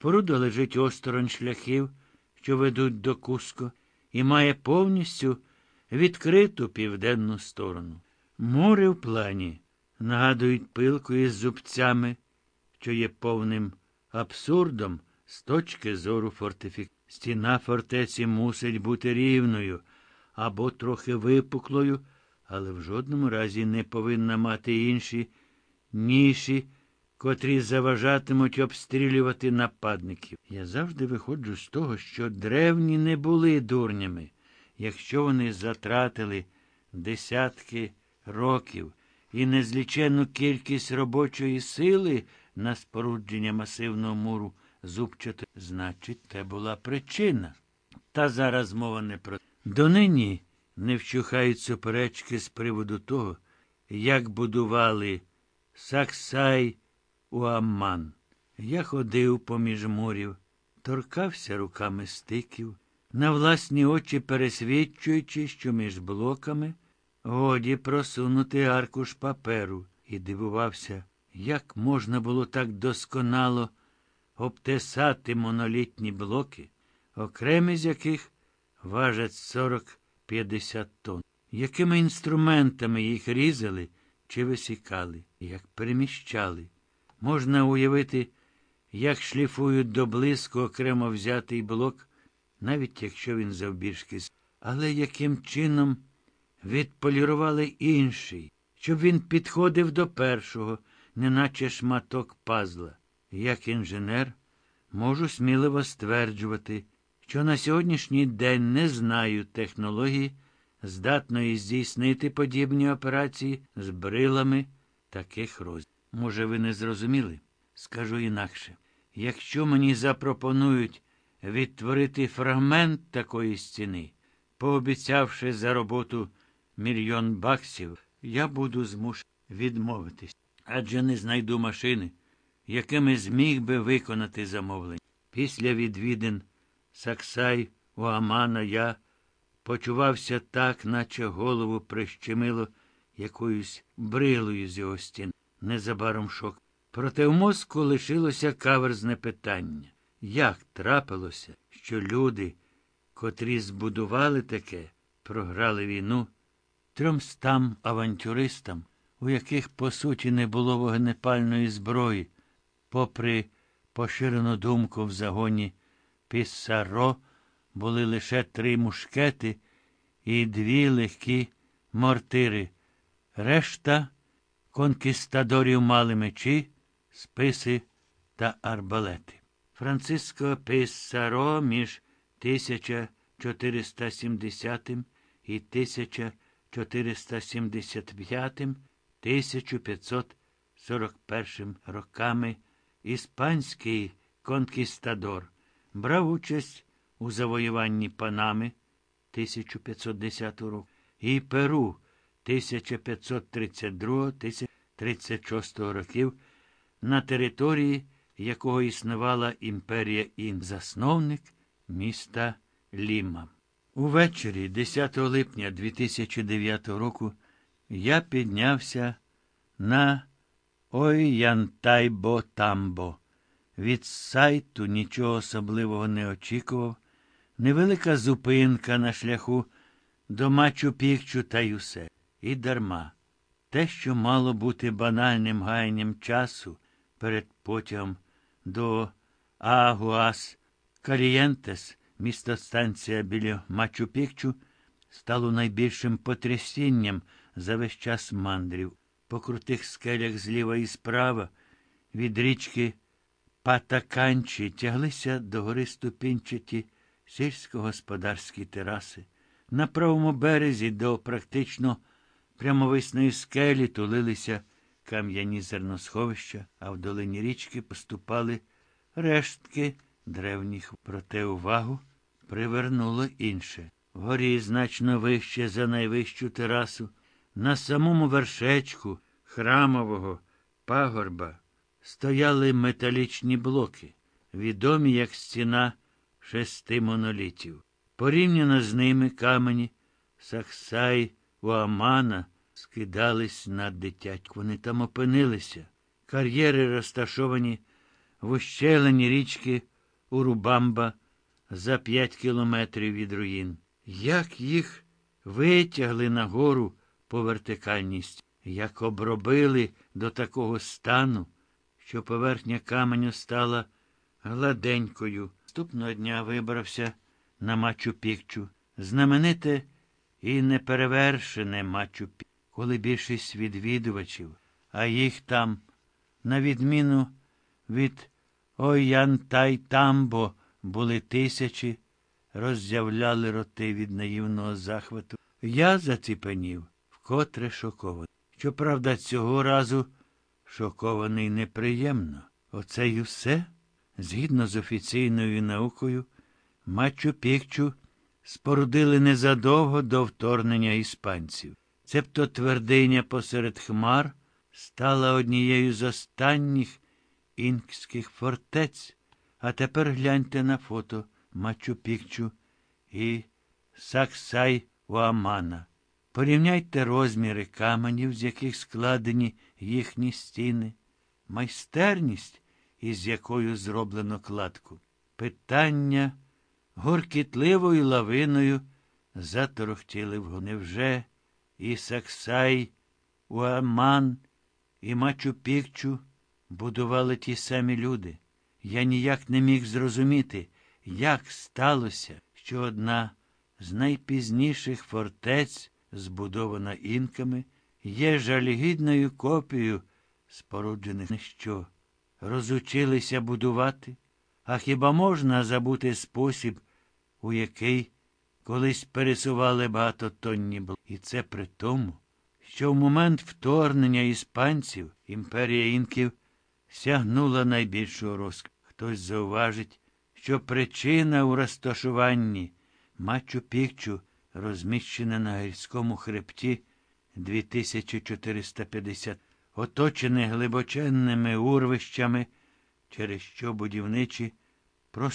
Поруда лежить осторонь шляхів, що ведуть до Куско, і має повністю відкриту південну сторону. Море в плані нагадують пилку із зубцями, що є повним абсурдом з точки зору фортифікації. Стіна фортеці мусить бути рівною або трохи випуклою, але в жодному разі не повинна мати інші ніші, котрі заважатимуть обстрілювати нападників. Я завжди виходжу з того, що древні не були дурнями, якщо вони затратили десятки років і незліченну кількість робочої сили на спорудження масивного муру зубчато, значить, це була причина. Та зараз мова не про донині не вщухають суперечки з приводу того, як будували Саксай Уамман. Я ходив поміж мурів, торкався руками стиків, на власні очі пересвідчуючи, що між блоками годі просунути аркуш паперу, і дивувався, як можна було так досконало обтесати монолітні блоки, окремі з яких важать 40-50 тонн. Якими інструментами їх різали чи висікали, як переміщали. Можна уявити, як шліфують до блиску окремо взятий блок, навіть якщо він завбільшки, але яким чином відполірували інший, щоб він підходив до першого, неначе шматок пазла. Як інженер, можу сміливо стверджувати, що на сьогоднішній день не знаю технології, здатної здійснити подібні операції з брилами таких розмірів. Може, ви не зрозуміли? Скажу інакше. Якщо мені запропонують відтворити фрагмент такої стіни, пообіцявши за роботу мільйон баксів, я буду змушений відмовитись. Адже не знайду машини, якими зміг би виконати замовлення. Після відвідин Саксай у Амана я почувався так, наче голову прищемило якоюсь брилою з його стін. Незабаром шок. Проте в мозку лишилося каверзне питання. Як трапилося, що люди, котрі збудували таке, програли війну трьомстам авантюристам, у яких, по суті, не було вогнепальної зброї, попри поширену думку в загоні Піссаро, були лише три мушкети і дві легкі мортири. Решта конкістадорів мали мечі, списи та арбалети. Франциско Піссаро між 1470 і 1475 1541 роками іспанський конкістадор брав участь у завоюванні Панами 1510 року і Перу 1532-1036 років, на території якого існувала імперія Ін, засновник міста Ліма. Увечері, 10 липня 2009 року, я піднявся на Ойянтайбо Тамбо. Від сайту нічого особливого не очікував. Невелика зупинка на шляху до Мачу Пікчу та й усе. І дарма. Те, що мало бути банальним гаянням часу перед потягом до Агуас Карієнтес, місто станція біля Мачу Пікчу, стало найбільшим потрясінням за весь час мандрів. По крутих скелях зліва і справа від річки Патаканчі тяглися до гори ступінчаті сільськогосподарські тераси. На правому березі до практично прямовисної скелі тулилися кам'яні зерносховища, а в долині річки поступали рештки древніх. Проте увагу привернуло інше. Вгорі значно вище за найвищу терасу, на самому вершечку храмового пагорба стояли металічні блоки, відомі як стіна шести монолітів. Порівняно з ними камені Саксай Уамана скидались на дитять. Вони там опинилися. Кар'єри розташовані в ущелені річки Урубамба за п'ять кілометрів від руїн. Як їх витягли нагору по вертикальність, як обробили до такого стану, що поверхня каменю стала гладенькою. Наступного дня вибрався на Мачу Пікчу. Знамените і неперевершене Мачу Пікчу, коли більшість відвідувачів, а їх там, на відміну від Оянтай-Тамбо, були тисячі, роззявляли роти від наївного захвату. Я заціпенів, вкотре шокований. Щоправда, цього разу шокований неприємно. Оце й усе, згідно з офіційною наукою, Мачу Пікчу спорудили незадовго до вторгнення іспанців. Цебто твердиня посеред хмар стала однією з останніх інкських фортець. А тепер гляньте на фото Мачу Пікчу і Саксай Уамана. Порівняйте розміри каменів, з яких складені їхні стіни, майстерність, із якою зроблено кладку. Питання горкітливою лавиною заторохтіли в Невже і Саксай, Уаман, і Мачу Пікчу будували ті самі люди. Я ніяк не міг зрозуміти, як сталося, що одна з найпізніших фортець, збудована інками, є жалігідною копією споруджених що. Розучилися будувати, а хіба можна забути спосіб, у який колись пересували багатотонні блоки? І це при тому, що в момент вторгнення іспанців імперія інків сягнула найбільшого розквіту. Хтось зауважить, що причина у розташуванні Мачу Пікчу розміщена на гірському хребті 2450, оточене глибоченними урвищами, через що будівничі просто